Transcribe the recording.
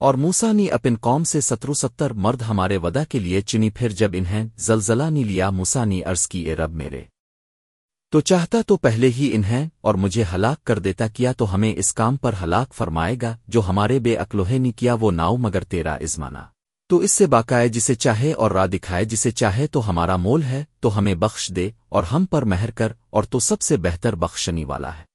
اور موسا نے اپن قوم سے سترو ستر مرد ہمارے ودا کے لیے چنی پھر جب انہیں زلزلہ نہیں لیا موسا نے عرض کی، اے رب میرے، تو چاہتا تو پہلے ہی انہیں اور مجھے ہلاک کر دیتا کیا تو ہمیں اس کام پر ہلاک فرمائے گا، جو ہمارے بے اکلوہے نے کیا، وہ ناؤ مگر تیرا ازمانا تو اس سے باقائے جسے چاہے اور راہ دکھائے، جسے چاہے تو ہمارا مول ہے، تو ہمیں بخش دے اور ہم پر مہر کر اور تو سب سے بہتر بخشنی والا ہے۔